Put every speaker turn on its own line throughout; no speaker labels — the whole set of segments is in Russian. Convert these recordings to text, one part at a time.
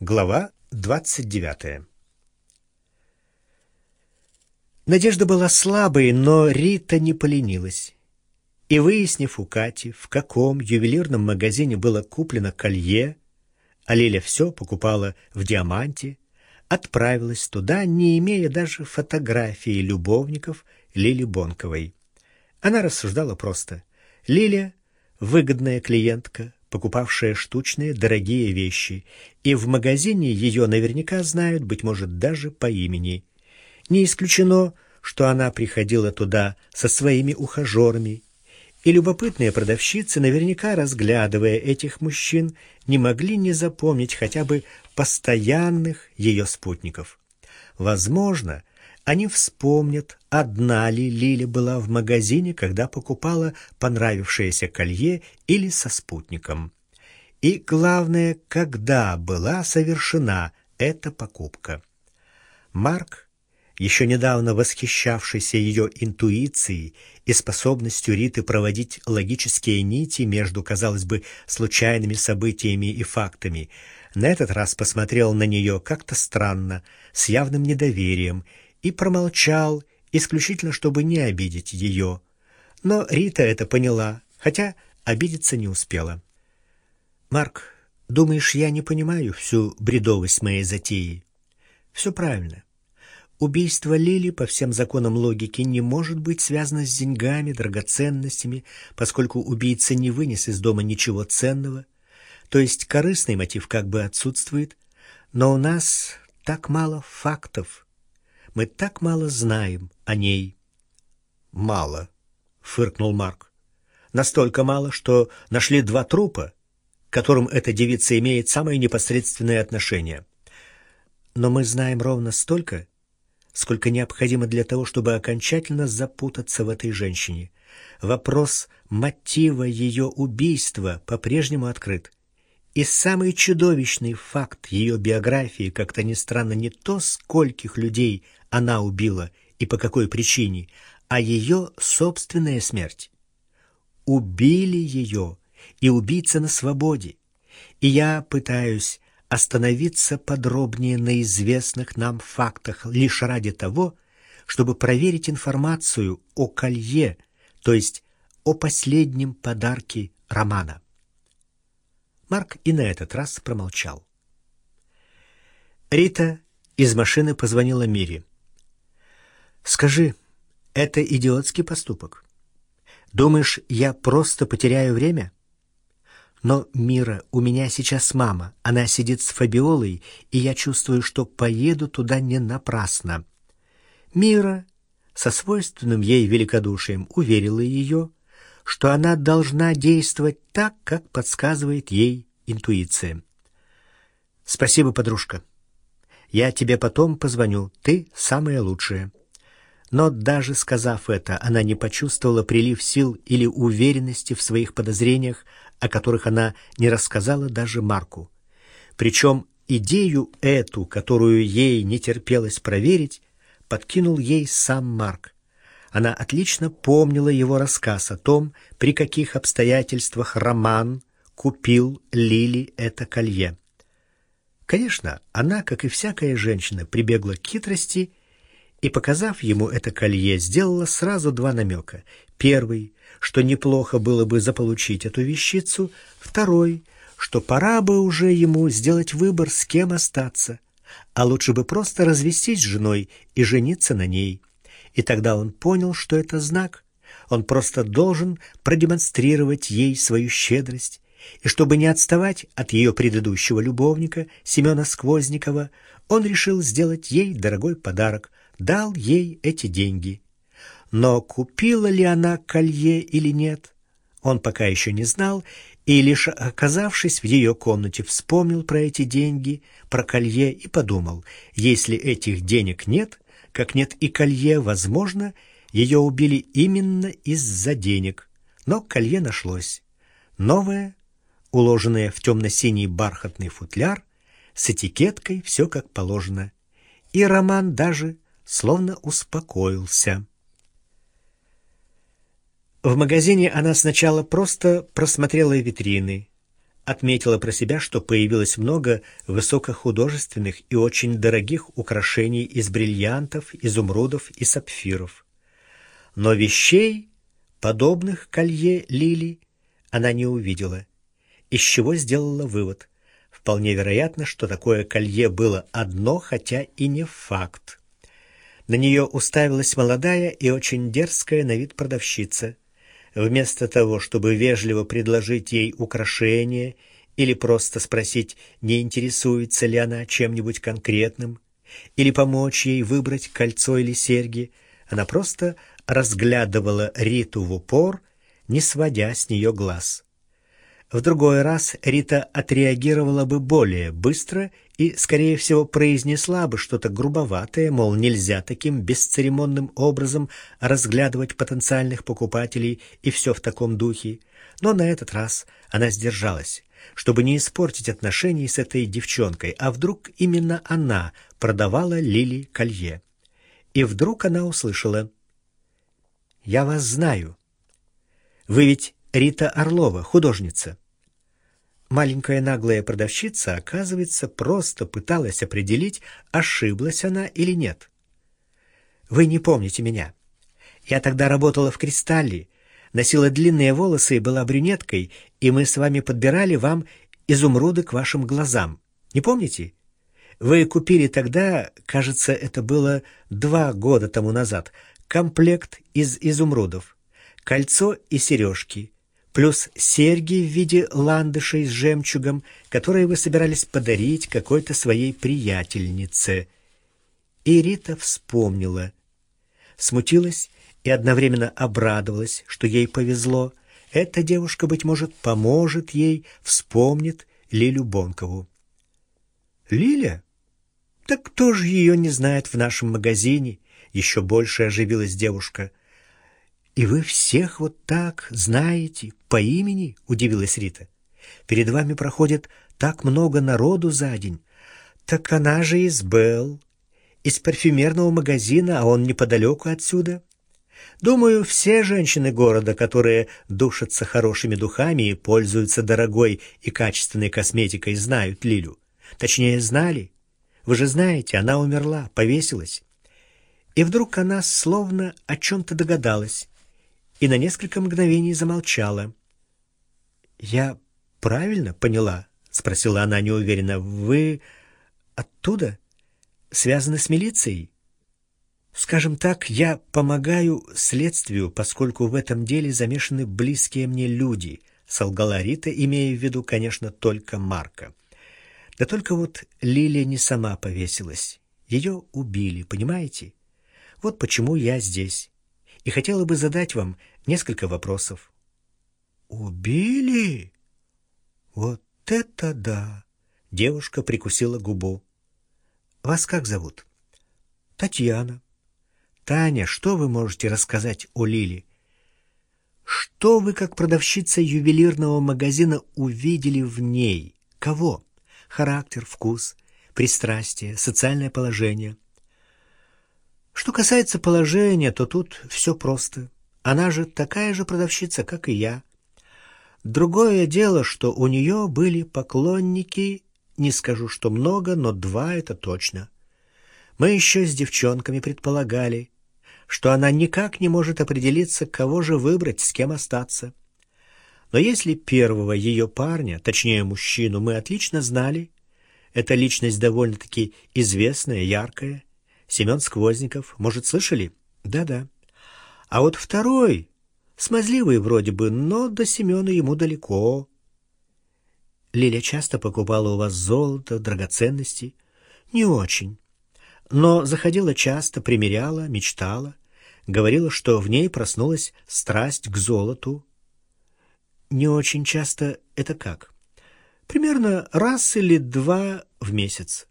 Глава 29 Надежда была слабой, но Рита не поленилась. И выяснив у Кати, в каком ювелирном магазине было куплено колье, а Лиля все покупала в диаманте, отправилась туда, не имея даже фотографии любовников Лили Бонковой. Она рассуждала просто. Лиля — выгодная клиентка, покупавшая штучные дорогие вещи, и в магазине ее наверняка знают, быть может, даже по имени. Не исключено, что она приходила туда со своими ухажерами, и любопытные продавщицы, наверняка разглядывая этих мужчин, не могли не запомнить хотя бы постоянных ее спутников. Возможно, они вспомнят, одна ли Лиля была в магазине, когда покупала понравившееся колье или со спутником. И главное, когда была совершена эта покупка. Марк, еще недавно восхищавшийся ее интуицией и способностью Риты проводить логические нити между, казалось бы, случайными событиями и фактами, на этот раз посмотрел на нее как-то странно, с явным недоверием, и промолчал, исключительно чтобы не обидеть ее. Но Рита это поняла, хотя обидеться не успела. «Марк, думаешь, я не понимаю всю бредовость моей затеи?» «Все правильно. Убийство Лили по всем законам логики не может быть связано с деньгами, драгоценностями, поскольку убийца не вынес из дома ничего ценного. То есть корыстный мотив как бы отсутствует, но у нас так мало фактов» Мы так мало знаем о ней. Мало, фыркнул Марк. Настолько мало, что нашли два трупа, к которым эта девица имеет самое непосредственное отношение. Но мы знаем ровно столько, сколько необходимо для того, чтобы окончательно запутаться в этой женщине. Вопрос мотива ее убийства по-прежнему открыт. И самый чудовищный факт ее биографии, как-то ни странно, не то, скольких людей она убила и по какой причине, а ее собственная смерть. Убили ее, и убийца на свободе. И я пытаюсь остановиться подробнее на известных нам фактах лишь ради того, чтобы проверить информацию о колье, то есть о последнем подарке Романа. Марк и на этот раз промолчал. Рита из машины позвонила Мире. «Скажи, это идиотский поступок? Думаешь, я просто потеряю время?» «Но, Мира, у меня сейчас мама. Она сидит с Фабиолой, и я чувствую, что поеду туда не напрасно». Мира со свойственным ей великодушием уверила ее, что она должна действовать так, как подсказывает ей интуиция. «Спасибо, подружка. Я тебе потом позвоню. Ты самая лучшая». Но даже сказав это, она не почувствовала прилив сил или уверенности в своих подозрениях, о которых она не рассказала даже Марку. Причем идею эту, которую ей не терпелось проверить, подкинул ей сам Марк. Она отлично помнила его рассказ о том, при каких обстоятельствах Роман купил Лили это колье. Конечно, она, как и всякая женщина, прибегла к хитрости и, показав ему это колье, сделала сразу два намека. Первый, что неплохо было бы заполучить эту вещицу. Второй, что пора бы уже ему сделать выбор, с кем остаться, а лучше бы просто развестись с женой и жениться на ней. И тогда он понял, что это знак. Он просто должен продемонстрировать ей свою щедрость. И чтобы не отставать от ее предыдущего любовника, Семена Сквозникова, он решил сделать ей дорогой подарок, дал ей эти деньги. Но купила ли она колье или нет, он пока еще не знал, и лишь оказавшись в ее комнате, вспомнил про эти деньги, про колье и подумал, если этих денег нет, как нет и колье, возможно, ее убили именно из-за денег. Но колье нашлось. Новое, уложенное в темно-синий бархатный футляр, с этикеткой все как положено. И Роман даже словно успокоился. В магазине она сначала просто просмотрела витрины, отметила про себя, что появилось много высокохудожественных и очень дорогих украшений из бриллиантов, изумрудов и сапфиров. Но вещей, подобных колье лили, она не увидела, из чего сделала вывод. Вполне вероятно, что такое колье было одно, хотя и не факт. На нее уставилась молодая и очень дерзкая на вид продавщица — Вместо того, чтобы вежливо предложить ей украшение или просто спросить, не интересуется ли она чем-нибудь конкретным, или помочь ей выбрать кольцо или серьги, она просто разглядывала Риту в упор, не сводя с нее глаз. В другой раз Рита отреагировала бы более быстро и, скорее всего, произнесла бы что-то грубоватое, мол, нельзя таким бесцеремонным образом разглядывать потенциальных покупателей и все в таком духе. Но на этот раз она сдержалась, чтобы не испортить отношения с этой девчонкой, а вдруг именно она продавала Лили колье. И вдруг она услышала «Я вас знаю. Вы ведь Рита Орлова, художница». Маленькая наглая продавщица, оказывается, просто пыталась определить, ошиблась она или нет. «Вы не помните меня. Я тогда работала в «Кристалле», носила длинные волосы и была брюнеткой, и мы с вами подбирали вам изумруды к вашим глазам. Не помните? Вы купили тогда, кажется, это было два года тому назад, комплект из изумрудов, кольцо и сережки, плюс серьги в виде ландышей с жемчугом, которые вы собирались подарить какой-то своей приятельнице. И Рита вспомнила. Смутилась и одновременно обрадовалась, что ей повезло. Эта девушка, быть может, поможет ей, вспомнит Лилю Бонкову. «Лиля? Так кто же ее не знает в нашем магазине?» Еще больше оживилась девушка — «И вы всех вот так знаете, по имени?» — удивилась Рита. «Перед вами проходит так много народу за день. Так она же из Белл, из парфюмерного магазина, а он неподалеку отсюда. Думаю, все женщины города, которые душатся хорошими духами и пользуются дорогой и качественной косметикой, знают Лилю. Точнее, знали. Вы же знаете, она умерла, повесилась». И вдруг она словно о чем-то догадалась и на несколько мгновений замолчала. «Я правильно поняла?» — спросила она неуверенно. «Вы оттуда? Связаны с милицией?» «Скажем так, я помогаю следствию, поскольку в этом деле замешаны близкие мне люди», — солгала Рита, имея в виду, конечно, только Марка. «Да только вот Лилия не сама повесилась. Ее убили, понимаете? Вот почему я здесь и хотела бы задать вам несколько вопросов. «Убили? Вот это да!» Девушка прикусила губу. «Вас как зовут?» «Татьяна». «Таня, что вы можете рассказать о Лиле?» «Что вы, как продавщица ювелирного магазина, увидели в ней? Кого? Характер, вкус, пристрастие, социальное положение?» Что касается положения, то тут все просто. Она же такая же продавщица, как и я. Другое дело, что у нее были поклонники, не скажу, что много, но два это точно. Мы еще с девчонками предполагали, что она никак не может определиться, кого же выбрать, с кем остаться. Но если первого ее парня, точнее мужчину, мы отлично знали, эта личность довольно-таки известная, яркая, Семен Сквозников. Может, слышали? Да-да. А вот второй, смазливый вроде бы, но до Семена ему далеко. Лиля часто покупала у вас золото, драгоценности? Не очень. Но заходила часто, примеряла, мечтала. Говорила, что в ней проснулась страсть к золоту. Не очень часто это как? Примерно раз или два в месяц.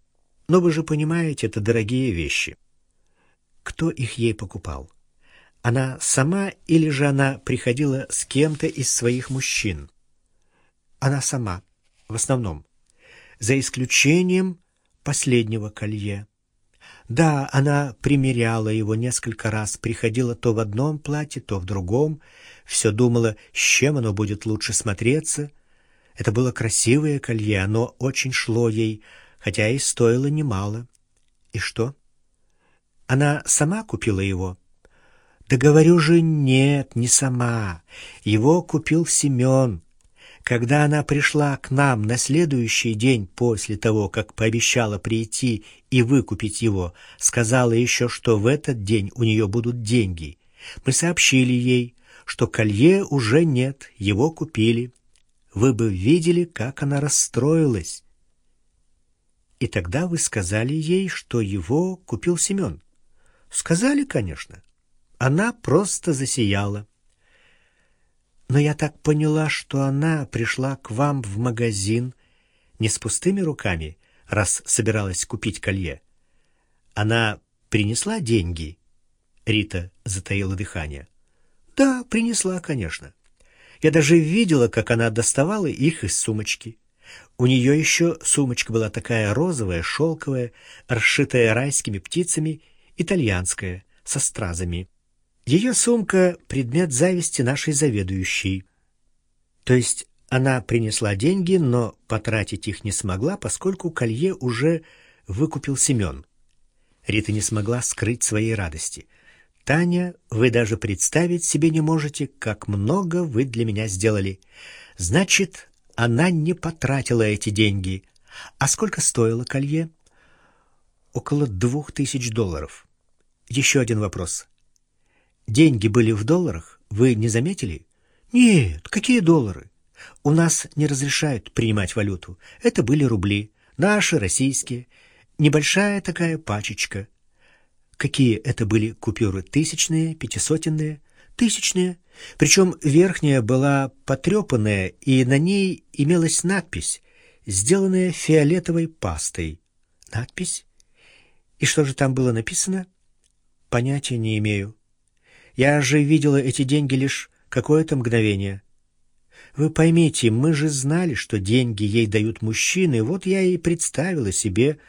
Но вы же понимаете, это дорогие вещи. Кто их ей покупал? Она сама или же она приходила с кем-то из своих мужчин? Она сама, в основном, за исключением последнего колье. Да, она примеряла его несколько раз, приходила то в одном платье, то в другом, все думала, с чем оно будет лучше смотреться. Это было красивое колье, оно очень шло ей, хотя и стоило немало. И что? Она сама купила его? Да говорю же, нет, не сама. Его купил Семен. Когда она пришла к нам на следующий день после того, как пообещала прийти и выкупить его, сказала еще, что в этот день у нее будут деньги. Мы сообщили ей, что колье уже нет, его купили. Вы бы видели, как она расстроилась. И тогда вы сказали ей, что его купил Семен. Сказали, конечно. Она просто засияла. Но я так поняла, что она пришла к вам в магазин не с пустыми руками, раз собиралась купить колье. Она принесла деньги? Рита затаила дыхание. Да, принесла, конечно. Я даже видела, как она доставала их из сумочки. У нее еще сумочка была такая розовая, шелковая, расшитая райскими птицами, итальянская, со стразами. Ее сумка — предмет зависти нашей заведующей. То есть она принесла деньги, но потратить их не смогла, поскольку колье уже выкупил Семен. Рита не смогла скрыть своей радости. «Таня, вы даже представить себе не можете, как много вы для меня сделали. Значит, она не потратила эти деньги. А сколько стоило колье?» «Около двух тысяч долларов». «Еще один вопрос. Деньги были в долларах, вы не заметили? Нет, какие доллары? У нас не разрешают принимать валюту. Это были рубли, наши, российские. Небольшая такая пачечка. Какие это были купюры? Тысячные, пятисотенные? Тысячные. Причем верхняя была потрепанная, и на ней имелась надпись, сделанная фиолетовой пастой. Надпись? И что же там было написано? Понятия не имею. Я же видела эти деньги лишь какое-то мгновение. Вы поймите, мы же знали, что деньги ей дают мужчины, вот я и представила себе,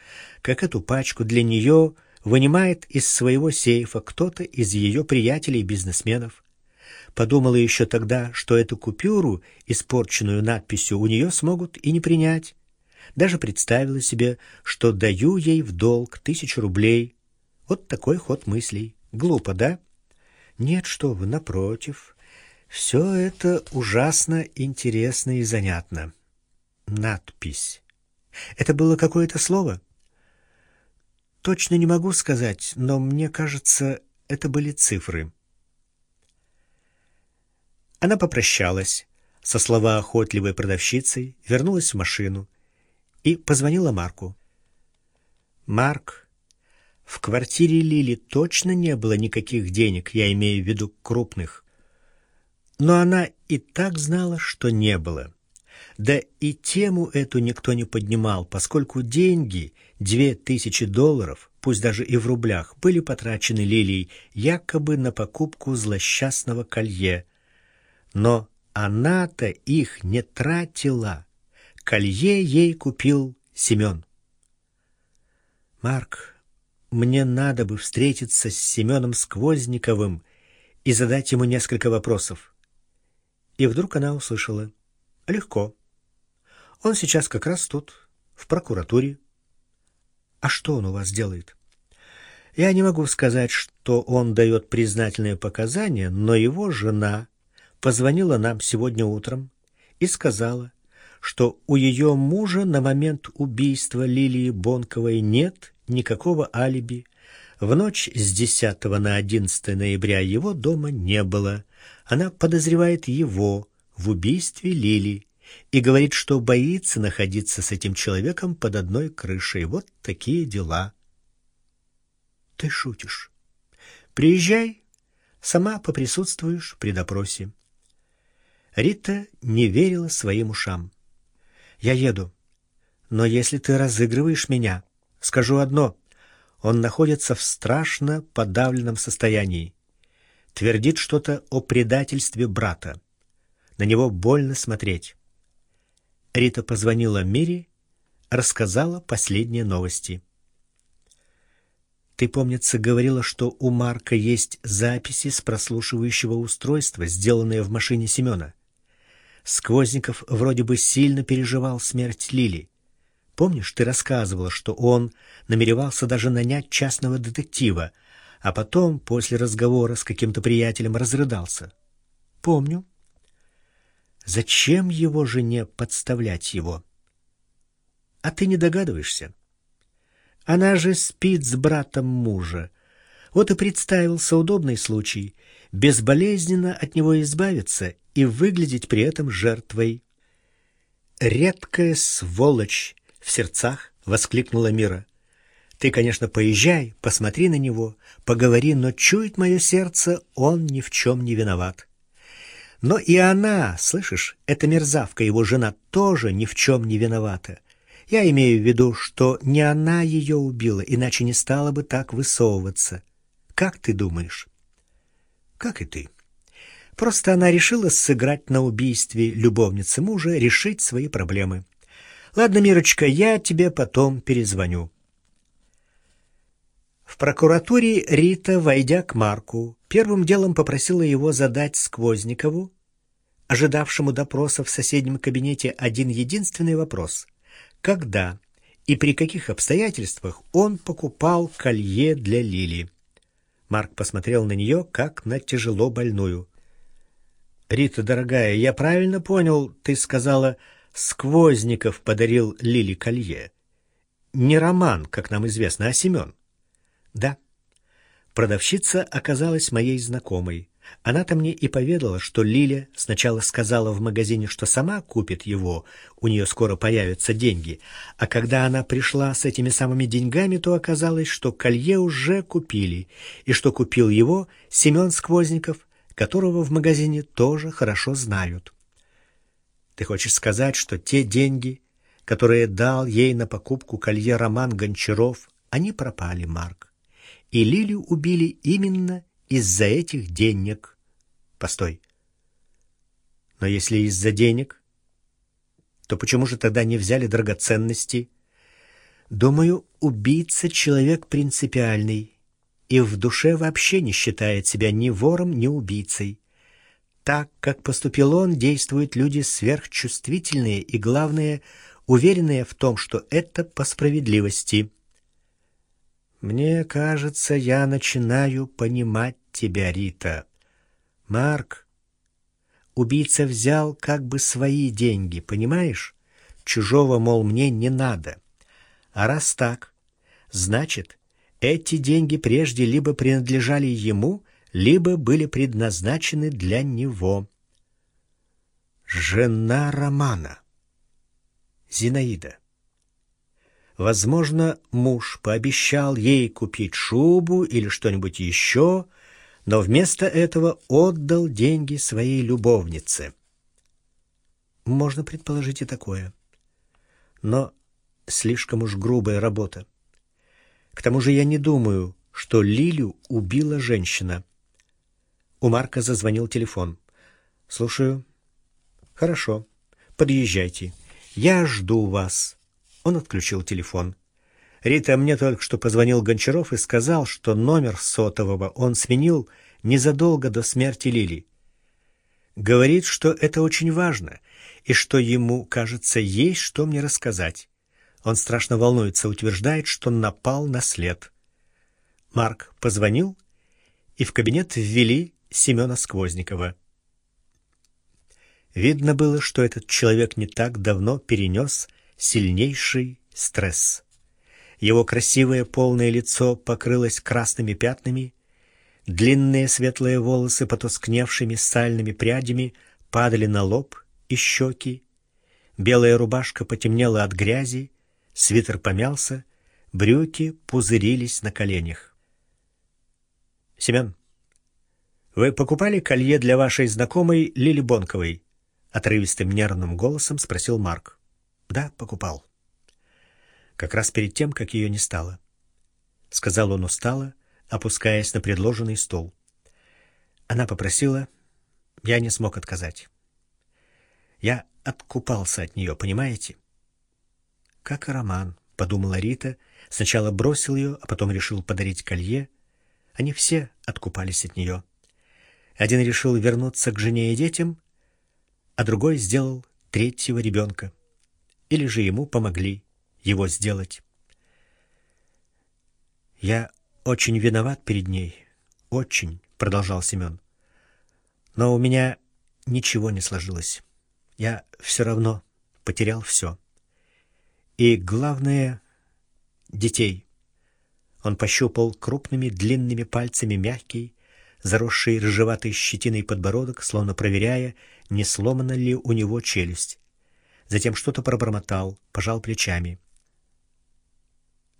как эту пачку для нее вынимает из своего сейфа кто-то из ее приятелей-бизнесменов. Подумала еще тогда, что эту купюру, испорченную надписью, у нее смогут и не принять. Даже представила себе, что даю ей в долг тысячу рублей. Вот такой ход мыслей. Глупо, да? Нет, что вы, напротив. Все это ужасно интересно и занятно. Надпись. Это было какое-то слово? Точно не могу сказать, но мне кажется, это были цифры. Она попрощалась со слова охотливой продавщицей, вернулась в машину и позвонила Марку. Марк в квартире Лили точно не было никаких денег, я имею в виду крупных. Но она и так знала, что не было. Да и тему эту никто не поднимал, поскольку деньги, две тысячи долларов, пусть даже и в рублях, были потрачены Лилией якобы на покупку злосчастного колье. Но она-то их не тратила. Колье ей купил Семен. Марк мне надо бы встретиться с Семеном Сквозниковым и задать ему несколько вопросов. И вдруг она услышала. Легко. Он сейчас как раз тут, в прокуратуре. А что он у вас делает? Я не могу сказать, что он дает признательные показания, но его жена позвонила нам сегодня утром и сказала, что у ее мужа на момент убийства Лилии Бонковой нет никакого алиби. В ночь с 10 на 11 ноября его дома не было. Она подозревает его в убийстве Лили и говорит, что боится находиться с этим человеком под одной крышей. Вот такие дела. Ты шутишь. Приезжай, сама поприсутствуешь при допросе. Рита не верила своим ушам. Я еду. Но если ты разыгрываешь меня, Скажу одно. Он находится в страшно подавленном состоянии. Твердит что-то о предательстве брата. На него больно смотреть. Рита позвонила Мире, рассказала последние новости. Ты, помнится, говорила, что у Марка есть записи с прослушивающего устройства, сделанные в машине Семена. Сквозников вроде бы сильно переживал смерть Лили. Помнишь, ты рассказывала, что он намеревался даже нанять частного детектива, а потом, после разговора с каким-то приятелем, разрыдался? Помню. Зачем его жене подставлять его? А ты не догадываешься? Она же спит с братом мужа. Вот и представился удобный случай безболезненно от него избавиться и выглядеть при этом жертвой. «Редкая сволочь!» — в сердцах воскликнула Мира. «Ты, конечно, поезжай, посмотри на него, поговори, но чует мое сердце, он ни в чем не виноват. Но и она, слышишь, эта мерзавка, его жена, тоже ни в чем не виновата. Я имею в виду, что не она ее убила, иначе не стала бы так высовываться. Как ты думаешь?» «Как и ты». Просто она решила сыграть на убийстве любовницы мужа, решить свои проблемы. Ладно, Мирочка, я тебе потом перезвоню. В прокуратуре Рита, войдя к Марку, первым делом попросила его задать Сквозникову, ожидавшему допроса в соседнем кабинете, один единственный вопрос. Когда и при каких обстоятельствах он покупал колье для Лили? Марк посмотрел на нее, как на тяжело больную. Рита, дорогая, я правильно понял, ты сказала, Сквозников подарил Лили колье. Не Роман, как нам известно, а Семен. Да. Продавщица оказалась моей знакомой. Она-то мне и поведала, что Лиля сначала сказала в магазине, что сама купит его, у нее скоро появятся деньги, а когда она пришла с этими самыми деньгами, то оказалось, что колье уже купили, и что купил его Семен Сквозников, которого в магазине тоже хорошо знают. Ты хочешь сказать, что те деньги, которые дал ей на покупку колье Роман Гончаров, они пропали, Марк. И Лилю убили именно из-за этих денег. Постой. Но если из-за денег, то почему же тогда не взяли драгоценности? Думаю, убийца человек принципиальный и в душе вообще не считает себя ни вором, ни убийцей. Так, как поступил он, действуют люди сверхчувствительные и, главное, уверенные в том, что это по справедливости. Мне кажется, я начинаю понимать тебя, Рита. Марк, убийца взял как бы свои деньги, понимаешь? Чужого, мол, мне не надо. А раз так, значит, эти деньги прежде либо принадлежали ему, либо были предназначены для него. Жена Романа. Зинаида. Возможно, муж пообещал ей купить шубу или что-нибудь еще, но вместо этого отдал деньги своей любовнице. Можно предположить и такое. Но слишком уж грубая работа. К тому же я не думаю, что Лилю убила женщина. У Марка зазвонил телефон. «Слушаю». «Хорошо. Подъезжайте. Я жду вас». Он отключил телефон. «Рита, мне только что позвонил Гончаров и сказал, что номер сотового он сменил незадолго до смерти Лили. Говорит, что это очень важно, и что ему, кажется, есть что мне рассказать. Он страшно волнуется, утверждает, что напал на след. Марк позвонил, и в кабинет ввели Семена Сквозникова. Видно было, что этот человек не так давно перенес сильнейший стресс. Его красивое полное лицо покрылось красными пятнами, длинные светлые волосы потускневшими сальными прядями падали на лоб и щеки, белая рубашка потемнела от грязи, Свитер помялся, брюки пузырились на коленях. «Семен, вы покупали колье для вашей знакомой Лили Бонковой?» Отрывистым нервным голосом спросил Марк. «Да, покупал». Как раз перед тем, как ее не стало. Сказал он устало, опускаясь на предложенный стол. Она попросила, я не смог отказать. Я откупался от нее, понимаете? — как и роман, подумала Рита, сначала бросил ее, а потом решил подарить колье. Они все откупались от нее. Один решил вернуться к жене и детям, а другой сделал третьего ребенка. Или же ему помогли его сделать. «Я очень виноват перед ней, очень», — продолжал Семен. «Но у меня ничего не сложилось. Я все равно потерял все. И главное — детей». Он пощупал крупными длинными пальцами мягкий, заросший рыжеватой щетиной подбородок, словно проверяя, не сломана ли у него челюсть. Затем что-то пробормотал, пожал плечами.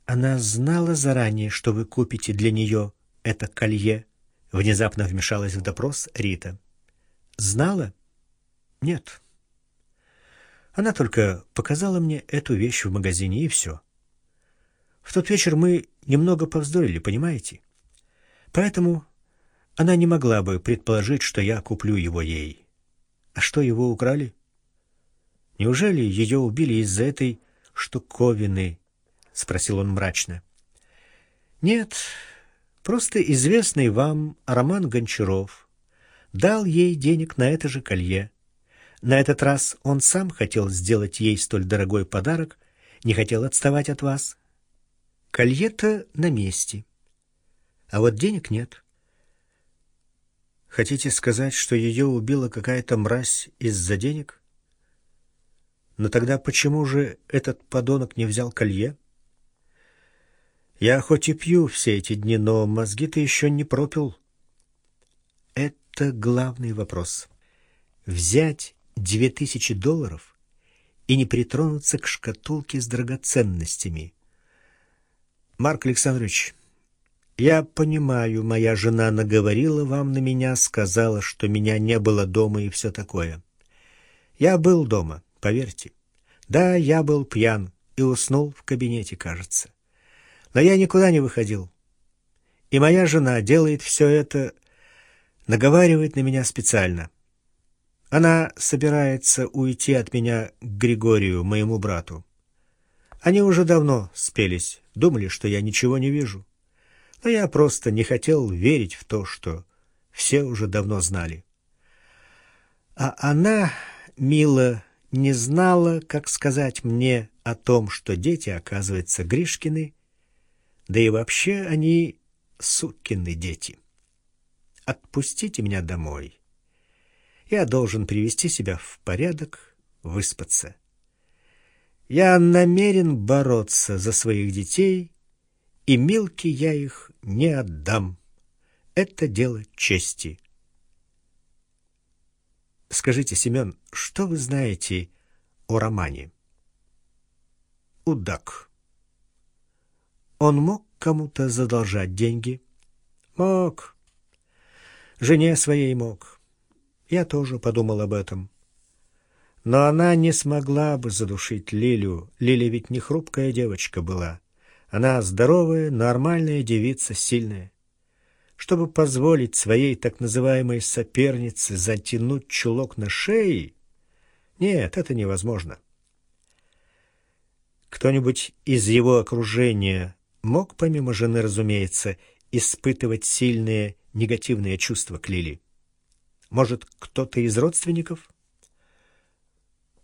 «Она знала заранее, что вы купите для нее это колье?» Внезапно вмешалась в допрос Рита. «Знала? Нет. Она только показала мне эту вещь в магазине, и все. В тот вечер мы немного повздорили, понимаете? Поэтому она не могла бы предположить, что я куплю его ей. А что, его украли? Неужели ее убили из-за этой штуковины? Спросил он мрачно. Нет, просто известный вам Роман Гончаров дал ей денег на это же колье. На этот раз он сам хотел сделать ей столь дорогой подарок, не хотел отставать от вас. Колье-то на месте, а вот денег нет. Хотите сказать, что ее убила какая-то мразь из-за денег? Но тогда почему же этот подонок не взял колье? Я хоть и пью все эти дни, но мозги-то еще не пропил. Это главный вопрос. Взять две тысячи долларов и не притронуться к шкатулке с драгоценностями. Марк Александрович, я понимаю, моя жена наговорила вам на меня, сказала, что меня не было дома и все такое. Я был дома, поверьте. Да, я был пьян и уснул в кабинете, кажется. Но я никуда не выходил. И моя жена делает все это, наговаривает на меня специально. Она собирается уйти от меня к Григорию, моему брату. Они уже давно спелись, думали, что я ничего не вижу но я просто не хотел верить в то, что все уже давно знали. А она, мило, не знала, как сказать мне о том, что дети, оказывается, Гришкины, да и вообще они сукины дети. Отпустите меня домой. Я должен привести себя в порядок, выспаться. Я намерен бороться за своих детей и Милке я их не отдам. Это дело чести. Скажите, Семен, что вы знаете о романе? Удак. Он мог кому-то задолжать деньги? Мог. Жене своей мог. Я тоже подумал об этом. Но она не смогла бы задушить Лилю. Лиля ведь не хрупкая девочка была. Она здоровая, нормальная девица, сильная. Чтобы позволить своей так называемой сопернице затянуть чулок на шее, нет, это невозможно. Кто-нибудь из его окружения мог, помимо жены, разумеется, испытывать сильные негативные чувства к Лили? Может, кто-то из родственников?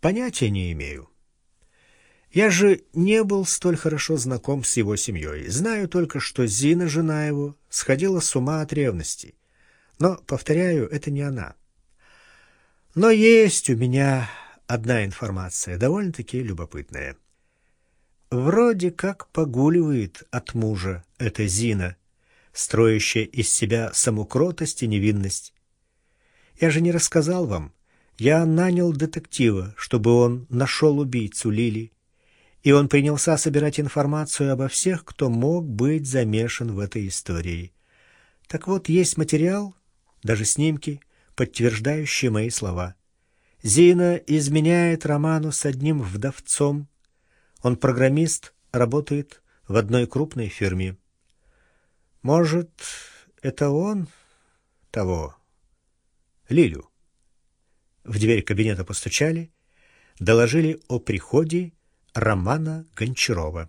Понятия не имею. Я же не был столь хорошо знаком с его семьей. Знаю только, что Зина, жена его, сходила с ума от ревности. Но, повторяю, это не она. Но есть у меня одна информация, довольно-таки любопытная. Вроде как погуливает от мужа эта Зина, строящая из себя саму кротость и невинность. Я же не рассказал вам. Я нанял детектива, чтобы он нашел убийцу Лили и он принялся собирать информацию обо всех, кто мог быть замешан в этой истории. Так вот, есть материал, даже снимки, подтверждающие мои слова. Зина изменяет Роману с одним вдовцом. Он программист, работает в одной крупной фирме. Может, это он того, Лилю? В дверь кабинета постучали, доложили о приходе Романа Гончарова.